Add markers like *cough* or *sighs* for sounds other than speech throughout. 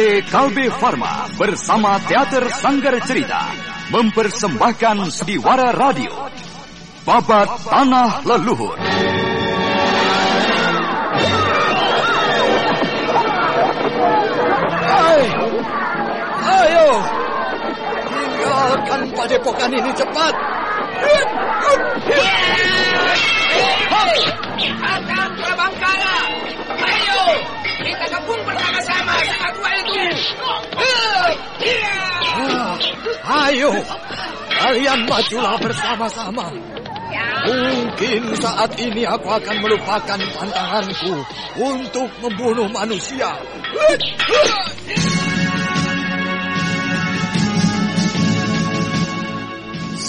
PT Kalbe Farma bersama Teater Sanggar Cerita mempersembahkan Sediwara Radio Babat Tanah Leluhur. Hai, ayo, tinggalkan padepokan ini cepat. Akan Prabangkara, ayo kita gabung ayo, kalian majulah bersama-sama. Mungkin saat ini aku akan melupakan pantanganku untuk membunuh manusia.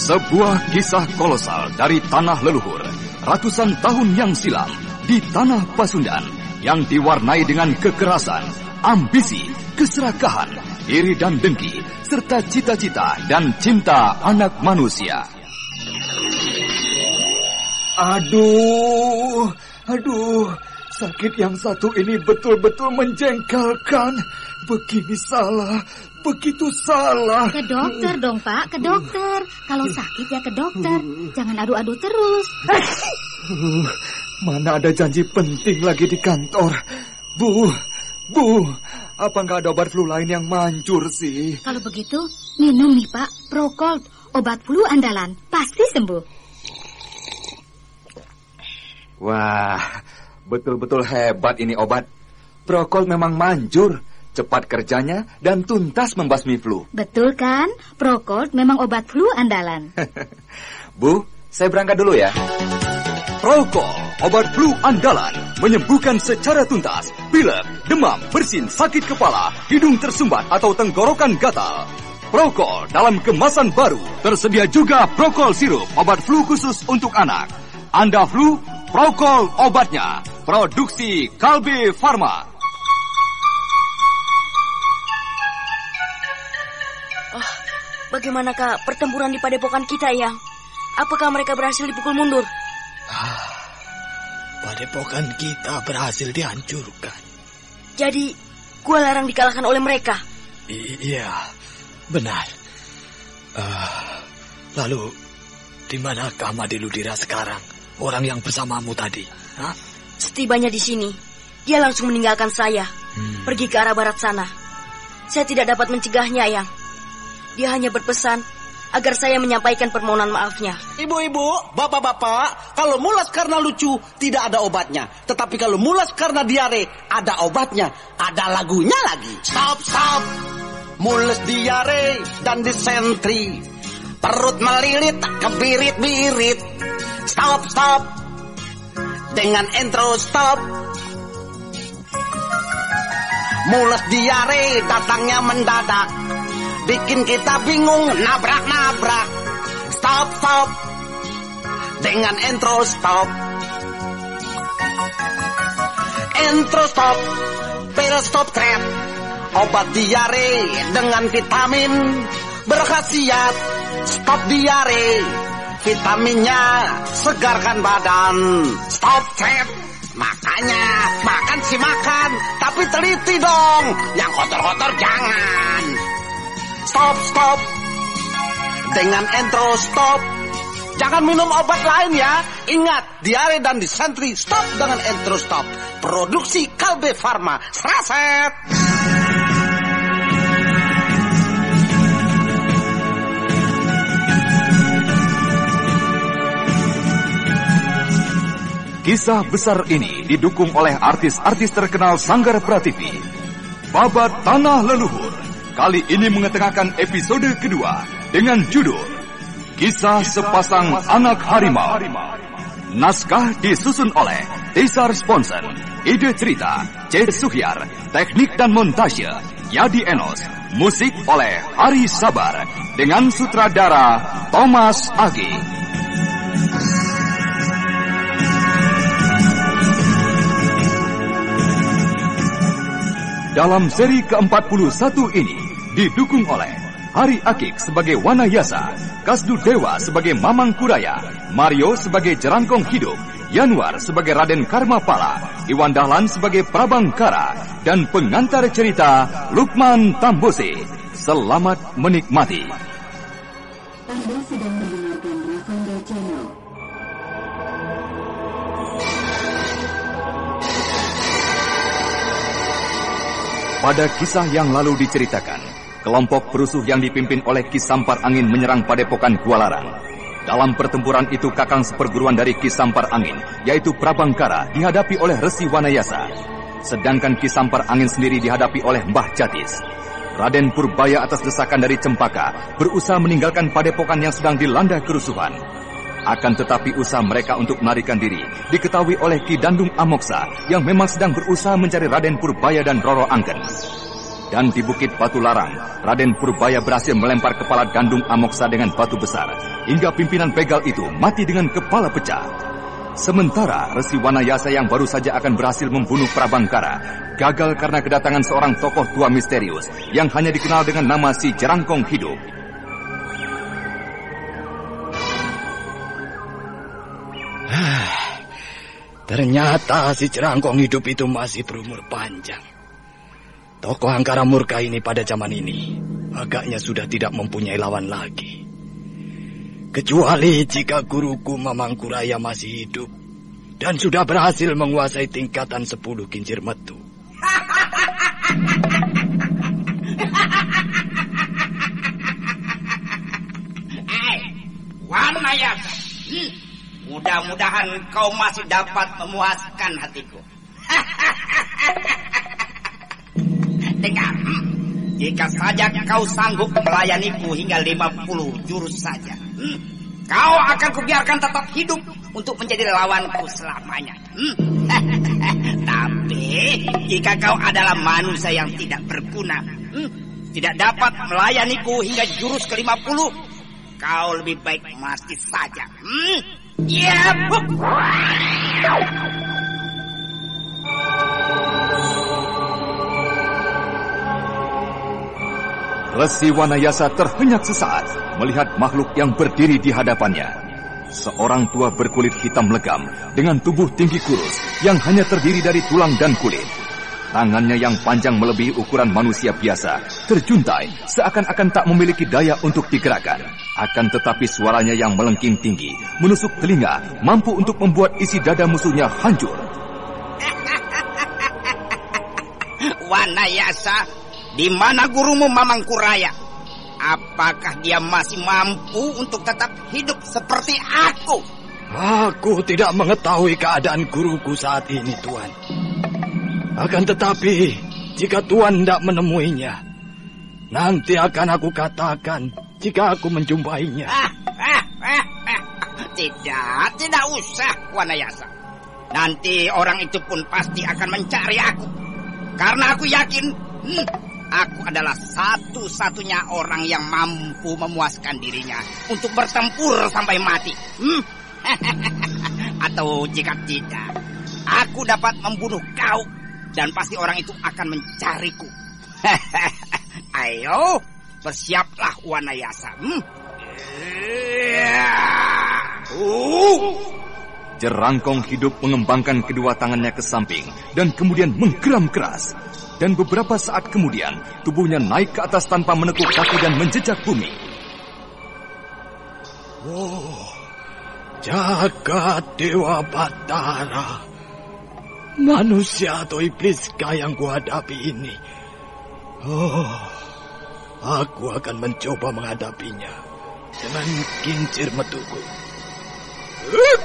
Sebuah kisah kolosal dari tanah leluhur ratusan tahun yang silam di tanah Pasundan yang diwarnai dengan kekerasan, ambisi, keserakahan, iri dan dengki, serta cita-cita dan cinta anak manusia. Aduh, aduh, sakit yang satu ini betul-betul menjengkelkan. Begini salah, begitu salah. Ke dokter dong, Pak. Ke dokter. Kalau sakit ya ke dokter. Jangan adu-adu terus. Mana ada janji penting lagi di kantor. Bu, Bu, apa nggak ada obat flu lain yang manjur sih? Kalau begitu, minum nih, Pak. Procold, obat flu andalan. Pasti sembuh. Wah, betul-betul hebat ini obat. Prokol memang manjur, cepat kerjanya dan tuntas membasmi flu. Betul kan? Procold memang obat flu andalan. *laughs* Bu, saya berangkat dulu ya. Prokol, obat flu andalan, menyembuhkan secara tuntas pilek, demam, bersin, sakit kepala, hidung tersumbat atau tenggorokan gatal. Prokol dalam kemasan baru, tersedia juga Prokol sirup, obat flu khusus untuk anak. Anda flu, Prokol obatnya, produksi Kalbe Farma. Oh, bagaimanakah pertempuran di padepokan kita, Yang? Apakah mereka berhasil dipukul mundur? Padepokan kita berhasil dihancurkan. Jadi, gua larang dikalahkan oleh mereka. I- iya, benar. Eh, lalu, di manakah Madiludira sekarang? Orang yang bersamamu tadi? Hah? Setibanya di sini, dia langsung meninggalkan saya, Hmm. pergi ke arah barat sana. Saya tidak dapat mencegahnya, Yang. Dia hanya berpesan agar saya menyampaikan permohonan maafnya. Ibu-ibu, bapak-bapak, kalau mulas karena lucu tidak ada obatnya. Tetapi kalau mulas karena diare ada obatnya, ada lagunya lagi. Stop, stop. Mules diare dan disentri. Perut melilit, kebirit-birit. Stop, stop. Dengan intro stop. Mules diare datangnya mendadak. Bikin kita bingung, nabrak-nabrak. Stop, stop. Dengan intro stop. Intro stop. Pil stop trap. Obat diare dengan vitamin berkhasiat. Stop diare. Vitaminnya segarkan badan. Stop trap. Makanya makan sih makan, tapi teliti dong. Yang kotor-kotor jangan. Stop, stop. Dengan intro stop. Jangan minum obat lain ya. Ingat, diare dan disentri stop dengan intro stop. Produksi Kalbe Farma. Seraset. Kisah besar ini didukung oleh artis-artis terkenal Sanggar Prativi. Babat Tanah Leluhur kali ini mengetengahkan episode kedua dengan judul Kisah Sepasang Anak Harimau. Naskah disusun oleh Tisar Sponsen, ide cerita C. Suhyar, teknik dan montase Yadi Enos, musik oleh Ari Sabar dengan sutradara Thomas Agi. Dalam seri ke-41 ini didukung oleh Hari Akik sebagai Wanayasa, Kasdu Dewa sebagai Mamang Kuraya, Mario sebagai Jerangkong Hidup, Yanuar sebagai Raden Karmapala, Iwan Dahlan sebagai Prabangkara, dan pengantar cerita Lukman Tambusi. Selamat menikmati. Anda sedang mendengarkan Channel. Pada kisah yang lalu diceritakan, kelompok perusuh yang dipimpin oleh Kisampar Angin menyerang Padepokan Kualarang. Dalam pertempuran itu kakang seperguruan dari Kisampar Angin, yaitu Prabangkara, dihadapi oleh Resi Wanayasa. Sedangkan Kisampar Angin sendiri dihadapi oleh Mbah Jatis. Raden Purbaya atas desakan dari Cempaka berusaha meninggalkan padepokan yang sedang dilanda kerusuhan. Akan tetapi usaha mereka untuk melarikan diri diketahui oleh Ki Dandung Amoksa yang memang sedang berusaha mencari Raden Purbaya dan Roro Angken. Dan di Bukit Batu Larang, Raden Purbaya berhasil melempar kepala Dandung Amoksa dengan batu besar, hingga pimpinan begal itu mati dengan kepala pecah. Sementara Resi Wanayasa yang baru saja akan berhasil membunuh Prabangkara, gagal karena kedatangan seorang tokoh tua misterius yang hanya dikenal dengan nama si Jerangkong Hidup. Ternyata si Cerangkong hidup itu masih berumur panjang. Tokoh Angkara Murka ini pada zaman ini agaknya sudah tidak mempunyai lawan lagi. Kecuali jika guruku Mamangkuraya masih hidup dan sudah berhasil menguasai tingkatan 10 kincir metu. Mudah-mudahan kau masih dapat memuaskan hatiku. *laughs* Hmm, jika saja kau sanggup melayaniku hingga 50 jurus saja, hmm, kau akan kubiarkan tetap hidup untuk menjadi lawanku selamanya. Hmm. *laughs* Tapi jika kau adalah manusia yang tidak berguna, hmm, tidak dapat melayaniku hingga jurus ke-50, kau lebih baik mati saja. Hmm. Ya, bup. Resi Wanayasa terhenyak sesaat melihat makhluk yang berdiri di hadapannya. Seorang tua berkulit hitam legam dengan tubuh tinggi kurus yang hanya terdiri dari tulang dan kulit. Tangannya yang panjang melebihi ukuran manusia biasa, terjuntai seakan-akan tak memiliki daya untuk digerakkan. Akan tetapi suaranya yang melengking tinggi, menusuk telinga, mampu untuk membuat isi dada musuhnya hancur. Wanayasa, di mana gurumu Mamangkuraya? Apakah dia masih mampu untuk tetap hidup seperti aku? Aku tidak mengetahui keadaan guruku saat ini, Tuan. Akan tetapi, jika Tuan tidak menemuinya, nanti akan aku katakan jika aku menjumpainya. Ah, ah, ah, ah. Tidak, tidak usah, Wanayasa. Nanti orang itu pun pasti akan mencari aku. Karena aku yakin, hmm, aku adalah satu-satunya orang yang mampu memuaskan dirinya untuk bertempur sampai mati. Hmm? *laughs* Atau jika tidak, aku dapat membunuh kau dan pasti orang itu akan mencariku. *laughs* Ayo, bersiaplah Wanayasa. Hmm? Uh. Jerangkong hidup mengembangkan kedua tangannya ke samping dan kemudian menggeram keras. Dan beberapa saat kemudian, tubuhnya naik ke atas tanpa menekuk kaki dan menjejak bumi. Oh, jagat Dewa Batara. Manusia atau ibliskah yang kuhadapi ini? Oh, aku akan mencoba menghadapinya dengan kincir metuku. Oh,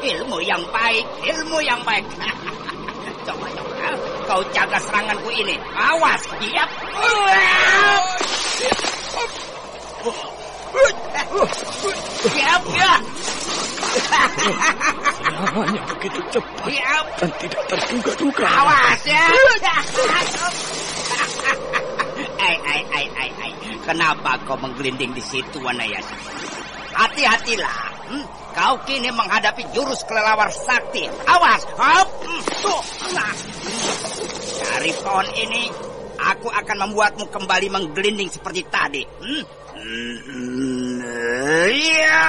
Ilmu yang baik, ilmu yang baik. *laughs* coba, coba. Kau jaga seranganku ini. Awas, siap. Siap, ya. Serangannya begitu cepat Siap. dan tidak terduga-duga. Awas, ya. *laughs* Ai, ai, ai, ai, ai. Kenapa kau menggelinding di situ, Wanayasa? Hati-hatilah. Hmm, kau kini menghadapi jurus kelelawar sakti. Awas. Hop. Tuh. Dari pohon ini, aku akan membuatmu kembali menggelinding seperti tadi. Hmm? Hmm, Iya.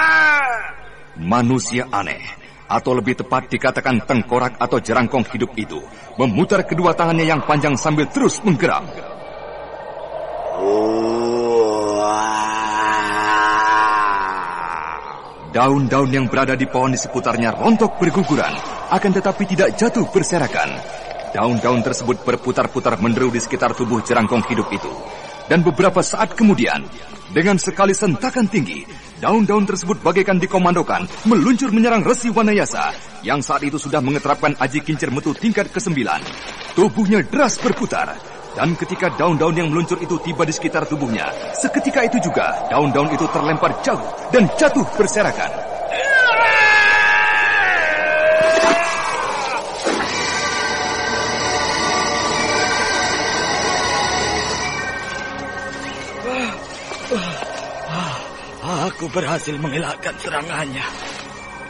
Manusia aneh, atau lebih tepat dikatakan tengkorak atau jerangkong hidup itu, memutar kedua tangannya yang panjang sambil terus menggerak. Daun-daun yang berada di pohon di seputarnya rontok berguguran, akan tetapi tidak jatuh berserakan. Daun-daun tersebut berputar-putar menderu di sekitar tubuh jerangkong hidup itu. Dan beberapa saat kemudian, dengan sekali sentakan tinggi, daun-daun tersebut bagaikan dikomandokan, meluncur menyerang Resi Wanayasa, yang saat itu sudah mengeterapkan aji kincir metu tingkat ke-9. Tubuhnya deras berputar, dan ketika daun-daun yang meluncur itu tiba di sekitar tubuhnya, seketika itu juga daun-daun itu terlempar jauh dan jatuh berserakan. Aku berhasil mengelakkan serangannya.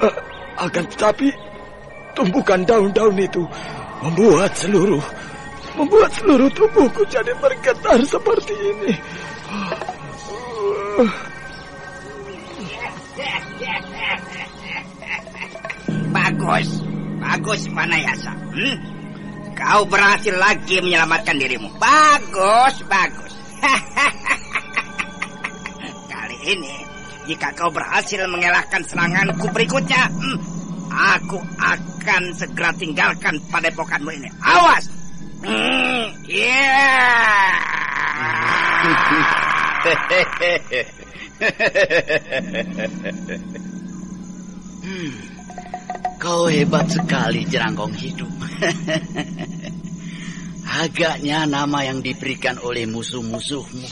Eh, akan tetapi, tumbukan daun-daun itu membuat seluruh membuat seluruh tubuhku jadi bergetar seperti ini. Bagus, bagus Manayasa. Hmm? Kau berhasil lagi menyelamatkan dirimu. Bagus, bagus. *laughs* Kali ini, jika kau berhasil mengelakkan seranganku berikutnya, hmm, aku akan segera tinggalkan padepokanmu ini. Awas! Hmm, *laughs* kau hebat sekali jerangkong hidup. *laughs* Agaknya nama yang diberikan oleh musuh-musuhmu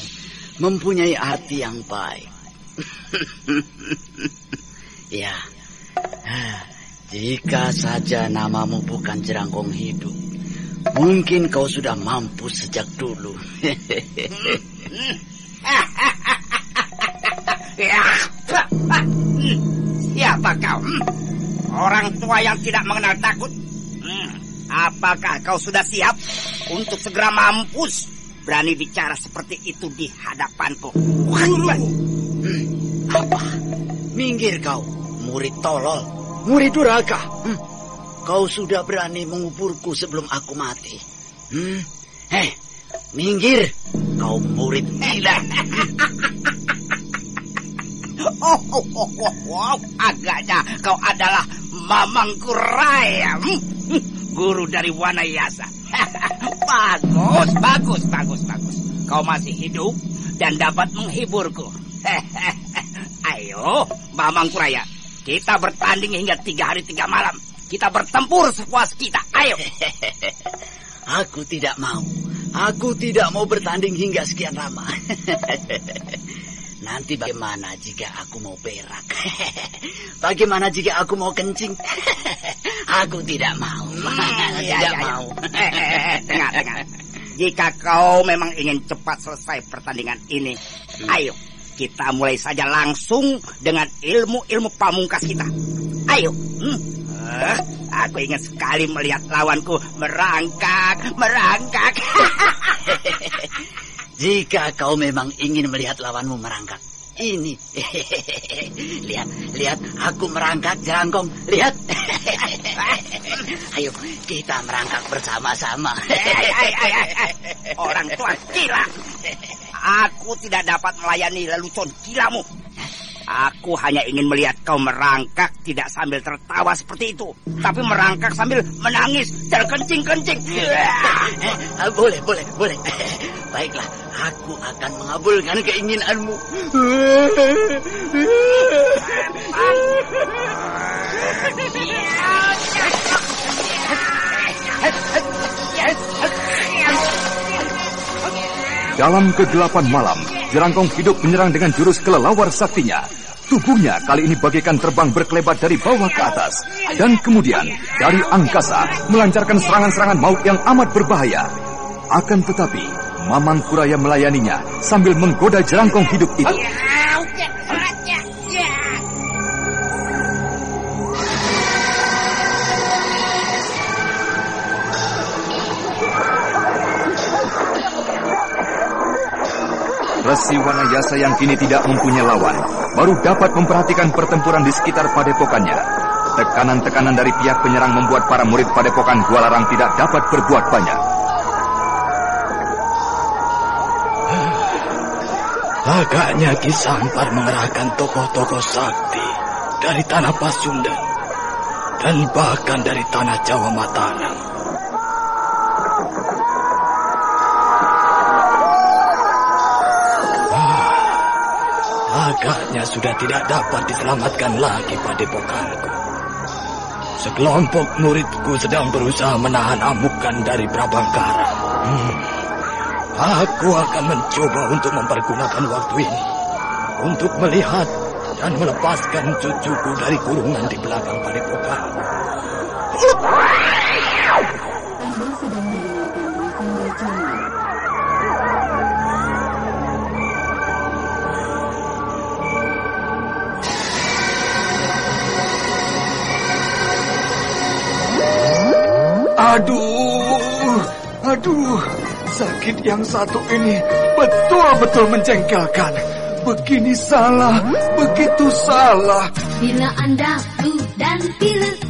mempunyai arti yang baik. *laughs* ya, jika saja namamu bukan jerangkong hidup, mungkin kau sudah mampus sejak dulu. Ya. Siapa kau? Orang tua yang tidak mengenal takut? Apakah kau sudah siap untuk segera mampus berani bicara seperti itu di hadapanku? Hmm. Apa? Minggir kau, murid tolol, murid durhaka. Hmm. Kau sudah berani menguburku sebelum aku mati. Hmm. Hei, minggir, kau murid gila. *laughs* Oh, oh, oh, oh, oh, agaknya kau adalah Mamang Kuraya, hmm? guru dari Wanayasa. *laughs* bagus, bagus, bagus, bagus. Kau masih hidup dan dapat menghiburku. *laughs* Ayo, Mamang Kuraya, kita bertanding hingga tiga hari tiga malam. Kita bertempur sepuas kita. Ayo. *laughs* Aku tidak mau. Aku tidak mau bertanding hingga sekian lama. *laughs* Nanti bagaimana jika aku mau berak? *laughs* bagaimana jika aku mau kencing? aku tidak mau. Hmm, ya, tidak ya, ya. mau. Eh, dengar, dengar. Jika kau memang ingin cepat selesai pertandingan ini, ayo kita mulai saja langsung dengan ilmu-ilmu pamungkas kita. Ayo. Hmm. Eh, aku ingin sekali melihat lawanku merangkak, merangkak. *laughs* Jika kau memang ingin melihat lawanmu merangkak, ini. *laughs* lihat, lihat, aku merangkak jerangkong. Lihat. *laughs* Ayo, kita merangkak bersama-sama. Orang tua gila. Aku tidak dapat melayani lelucon gilamu. Aku hanya ingin melihat kau merangkak tidak sambil tertawa seperti itu. Tapi merangkak sambil menangis terkencing-kencing. Ah, boleh, boleh, boleh. Baiklah, aku akan mengabulkan keinginanmu. Dalam kegelapan malam, jerangkong hidup menyerang dengan jurus kelelawar saktinya. Tubuhnya kali ini bagaikan terbang berkelebat dari bawah ke atas. Dan kemudian, dari angkasa, melancarkan serangan-serangan maut yang amat berbahaya. Akan tetapi, Mamang Kuraya melayaninya sambil menggoda jerangkong hidup itu. Resi Wanayasa yang kini tidak mempunyai lawan, baru dapat memperhatikan pertempuran di sekitar padepokannya. Tekanan-tekanan dari pihak penyerang membuat para murid padepokan Gua Larang tidak dapat berbuat banyak. Agaknya Ki Sampar mengerahkan tokoh-tokoh sakti dari tanah Pasundan dan bahkan dari tanah Jawa Mataram. Agaknya sudah tidak dapat diselamatkan lagi padepokanku. Sekelompok muridku sedang berusaha menahan amukan dari Prabangkara. Hmm. Aku akan mencoba untuk mempergunakan waktu ini untuk melihat dan melepaskan cucuku dari kurungan di belakang padepokan. Aduh, aduh, sakit yang satu ini betul-betul menjengkelkan. Begini salah, begitu salah. Bila Anda dan pilek,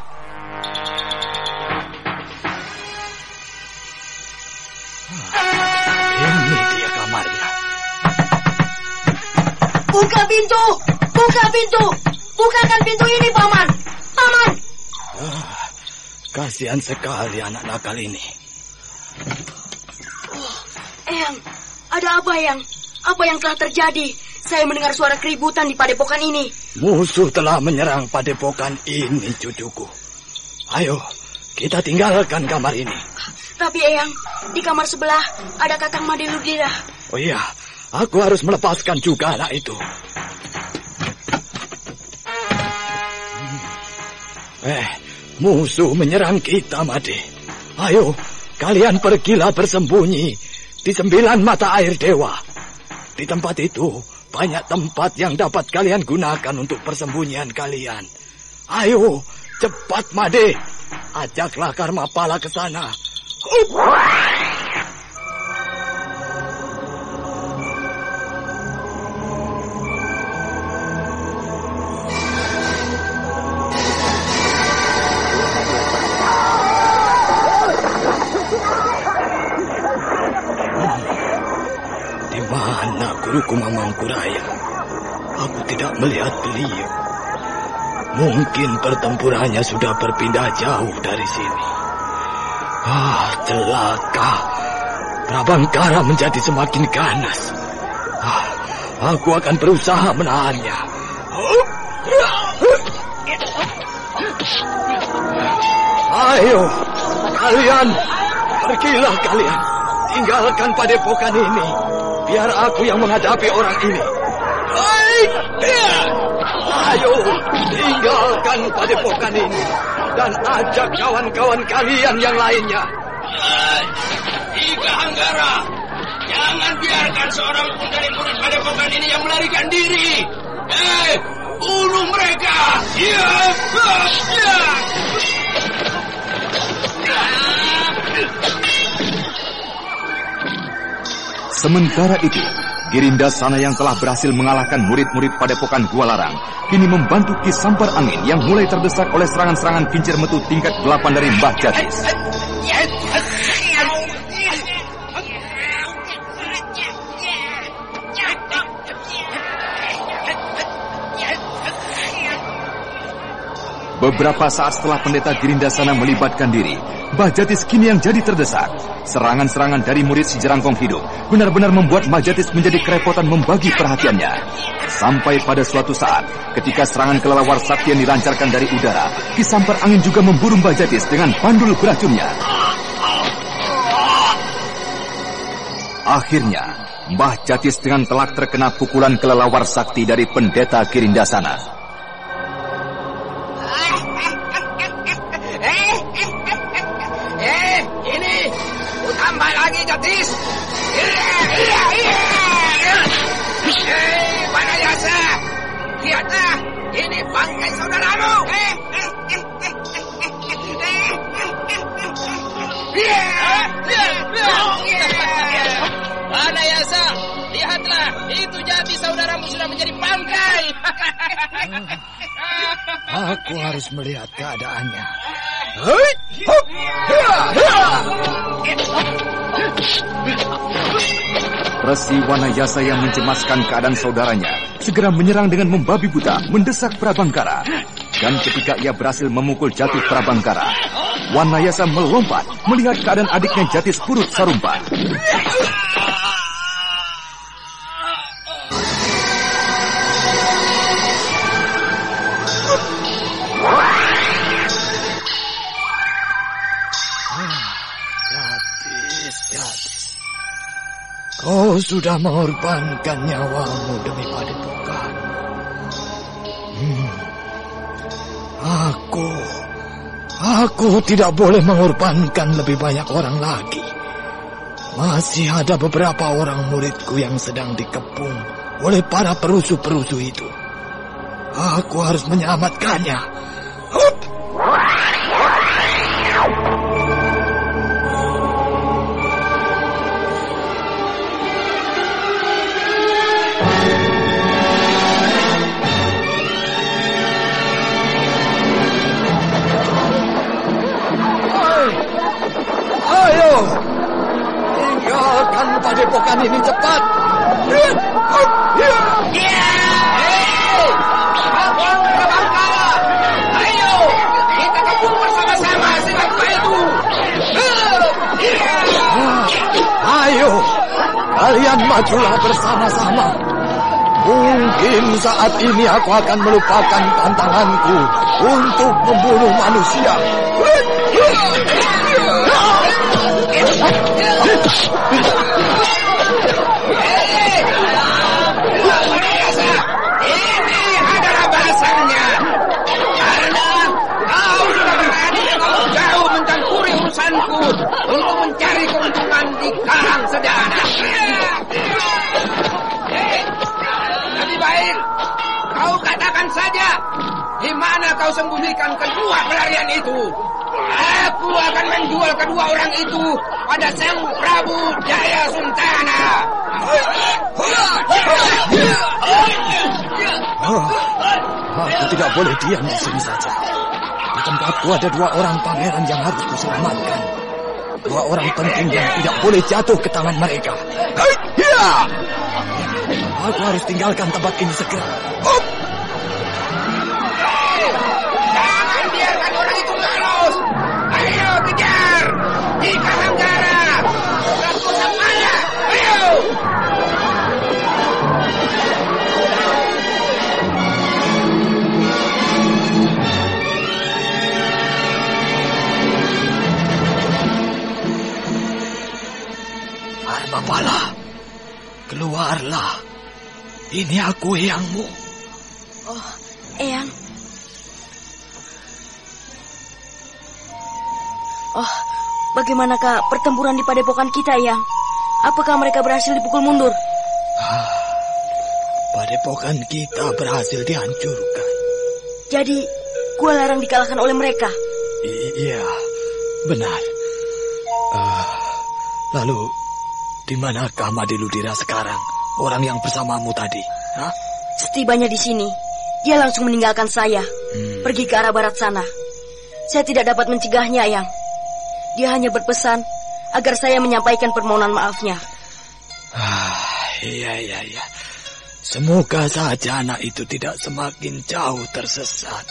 Pintu! Buka pintu! Bukakan pintu ini, Paman! Paman! Ah, kasihan sekali anak nakal ini. Eyang, ada apa, Eyang? Apa yang telah terjadi? Saya mendengar suara keributan di padepokan ini. Musuh telah menyerang padepokan ini, cucuku. Ayo, kita tinggalkan kamar ini. Tapi, Eyang, di kamar sebelah ada Kakang Madeludira. Oh iya, aku harus melepaskan juga anak itu. Hmm. Eh, musuh menyerang kita, Made. Ayo, kalian pergilah bersembunyi di sembilan mata air dewa. Di tempat itu, banyak tempat yang dapat kalian gunakan untuk persembunyian kalian. Ayo, cepat, Made. Ajaklah Karma Pala ke sana. Mana guruku Mamang Kuraya? Aku tidak melihat beliau. Mungkin pertempurannya sudah berpindah jauh dari sini. Ah, celaka. Prabangkara menjadi semakin ganas. Ah, aku akan berusaha menahannya. Ayo, kalian, pergilah kalian. Tinggalkan padepokan ini. Biar aku yang menghadapi orang ini. Ayo, tinggalkan padepokan ini. Dan ajak kawan-kawan kalian yang lainnya. Ika Anggara, jangan biarkan seorang pun dari murid padepokan ini yang melarikan diri. Eh, bunuh mereka. Ya, ya. Sementara itu, Girinda sana yang telah berhasil mengalahkan murid-murid padepokan Gua Larang, kini membantu Ki Sampar Angin yang mulai terdesak oleh serangan-serangan kincir metu tingkat delapan dari Mbah Jatis. Beberapa saat setelah pendeta Girindasana melibatkan diri, Mbah Jatis kini yang jadi terdesak. Serangan-serangan dari murid si jerangkong hidup benar-benar membuat Mbah Jatis menjadi kerepotan membagi perhatiannya. Sampai pada suatu saat, ketika serangan kelelawar sakti yang dilancarkan dari udara, kisampar angin juga memburu Mbah Jatis dengan pandul beracunnya. Akhirnya, Mbah Jatis dengan telak terkena pukulan kelelawar sakti dari pendeta Girindasana. Wanayasa, lihatlah. Itu jadi saudaramu sudah menjadi bangkai. Aku harus melihat keadaannya. Resi Wanayasa yang mencemaskan keadaan saudaranya segera menyerang dengan membabi buta, mendesak Prabangkara. Dan ketika ia berhasil memukul jatuh Prabangkara, Wanayasa melompat melihat keadaan adiknya Jatis Purut Sarumpa. Kau sudah mengorbankan nyawamu demi padepokan. Hmm. Aku, aku tidak boleh mengorbankan lebih banyak orang lagi. Masih ada beberapa orang muridku yang sedang dikepung oleh para perusuh-perusuh itu. Aku harus menyelamatkannya. Padepokan ini cepat. Ayo, kita gabung bersama-sama si bangkai itu. Ayo, kalian majulah bersama-sama. Mungkin saat ini aku akan melupakan tantanganku untuk membunuh manusia. Ini adalah. Karena kau sudah berani kau jauh mencampuri urusanku untuk mencari keuntungan di karang sedana. Eh, Lebih baik kau katakan saja di mana kau sembunyikan kedua pelarian itu. Aku akan menjual kedua orang itu pada Sang Prabu Jaya Suntana. Oh, aku tidak boleh diam di sini saja. Di tempatku ada dua orang pangeran yang harus kuselamatkan. Dua orang penting yang tidak boleh jatuh ke tangan mereka. Aku harus tinggalkan tempat ini segera. Jangan biarkan orang itu lolos. Ayo kejar. Di Kalanggara. Laku samanya. Ayo. Armapala, keluarlah. Ini aku eyangmu. Oh, Eyang. Bagaimanakah pertempuran di padepokan kita, Eyang? Apakah mereka berhasil dipukul mundur? Padepokan kita berhasil dihancurkan. Jadi, gua larang dikalahkan oleh mereka. I- iya, benar. Ah, lalu, di manakah Madiludira sekarang? Orang yang bersamamu tadi? Hah? Setibanya di sini, dia langsung meninggalkan saya, pergi ke arah barat sana. Saya tidak dapat mencegahnya, Eyang. Dia hanya berpesan agar saya menyampaikan permohonan maafnya. Ah, iya, iya, iya. Semoga saja anak itu tidak semakin jauh tersesat.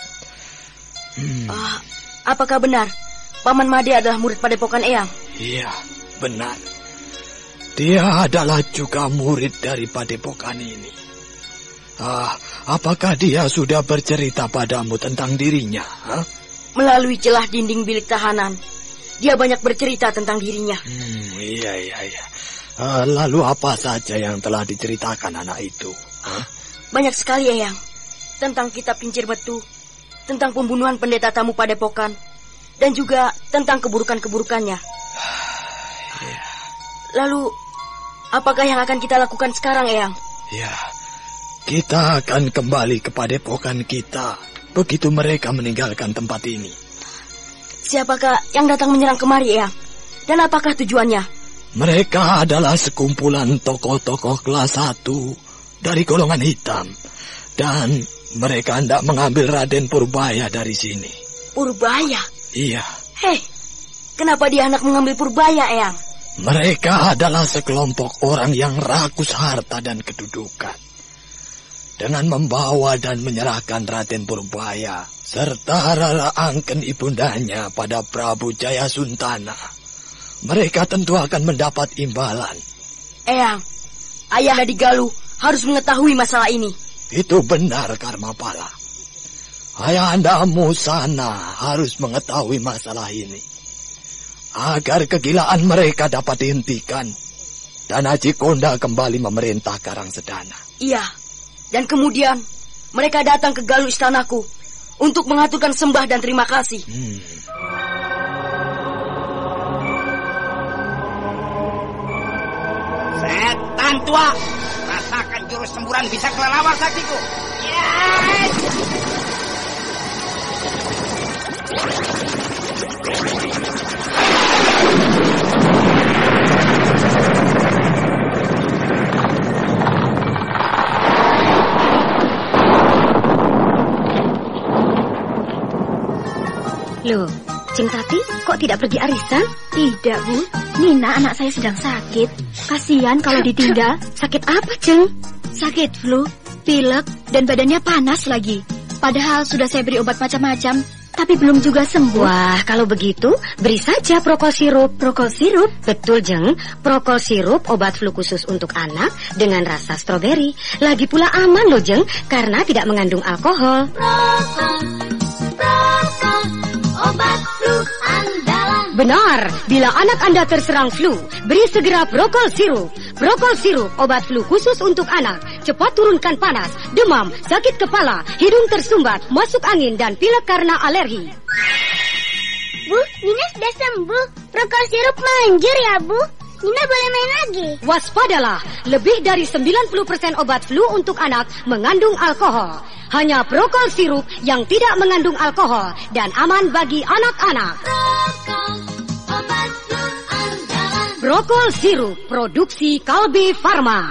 Ah, apakah benar Paman Made adalah murid padepokan Eyang? Iya, benar. Dia adalah juga murid dari padepokan ini. Ah, apakah dia sudah bercerita padamu tentang dirinya? Hah? Melalui celah dinding bilik tahanan, dia banyak bercerita tentang dirinya. Hmm, iya, iya, iya. Ah, lalu apa saja yang telah diceritakan anak itu? Hah? Banyak sekali Eyang. Tentang kitab pincir betu, tentang pembunuhan pendeta tamu padepokan, dan juga tentang keburukan-keburukannya. *sighs* Lalu, apakah yang akan kita lakukan sekarang, Eyang? Ya, kita akan kembali ke padepokan kita begitu mereka meninggalkan tempat ini. Siapakah yang datang menyerang kemari, Eyang? Dan apakah tujuannya? Mereka adalah sekumpulan tokoh-tokoh kelas satu dari golongan hitam. Dan mereka hendak mengambil Raden Purbaya dari sini. Purbaya? Iya, Hei, kenapa dia hendak mengambil Purbaya, Eyang? mereka adalah sekelompok orang yang rakus harta dan kedudukan. Dengan membawa dan menyerahkan Raden Purbaya serta Rara Angken ibundanya pada Prabu Jaya Suntana. Mereka tentu akan mendapat imbalan. Eyang, ayah di Galuh harus mengetahui masalah ini. Itu benar, Karmapala. Ayahandamu sana harus mengetahui masalah ini. Agar kegilaan mereka dapat dihentikan. Dan Haji Konda kembali memerintah Karang Sedana. Iya, dan kemudian mereka datang ke Galuh istanaku untuk mengaturkan sembah dan terima kasih. Setan tua, rasakan jurus semburan bisa kelelawar saktiku. Yes! Loh, Cing Tati kok tidak pergi arisan? Tidak, Bu. Nina anak saya sedang sakit. Kasihan kalau ditinggal. Sakit apa, Ceng? Sakit flu, pilek, dan badannya panas lagi. Padahal sudah saya beri obat macam-macam, tapi belum juga sembuh. Wah, kalau begitu, beri saja prokol sirup. Prokol sirup? Betul, Jeng. Prokol sirup obat flu khusus untuk anak dengan rasa stroberi. Lagi pula aman loh, Jeng, karena tidak mengandung alkohol. Obat Benar, bila anak Anda terserang flu, beri segera Prokol sirup. Prokol sirup obat flu khusus untuk anak. Cepat turunkan panas, demam, sakit kepala, hidung tersumbat, masuk angin dan pilek karena alergi. Bu, Nina sudah sembuh. Prokol sirup manjur ya, Bu. Nina boleh main lagi. Waspadalah, lebih dari 90% obat flu untuk anak mengandung alkohol. Hanya Prokol sirup yang tidak mengandung alkohol dan aman bagi anak-anak. Prokol sirup produksi Kalbe Farma.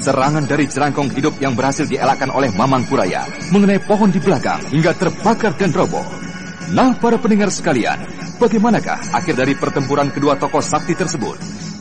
Serangan dari jerangkong hidup yang berhasil dielakkan oleh Mamang Puraya mengenai pohon di belakang hingga terbakar dan roboh. Nah, para pendengar sekalian, bagaimanakah akhir dari pertempuran kedua tokoh sakti tersebut?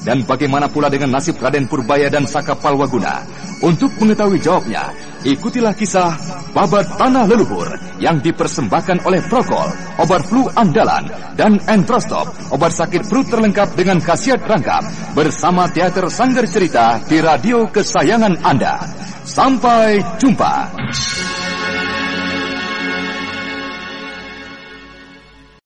Dan bagaimana pula dengan nasib Raden Purbaya dan Saka Palwaguna? Untuk mengetahui jawabnya, ikutilah kisah Babat Tanah Leluhur yang dipersembahkan oleh Prokol, obat flu andalan, dan Entrostop, obat sakit perut terlengkap dengan khasiat rangkap bersama Teater Sanggar Cerita di radio kesayangan Anda. Sampai jumpa.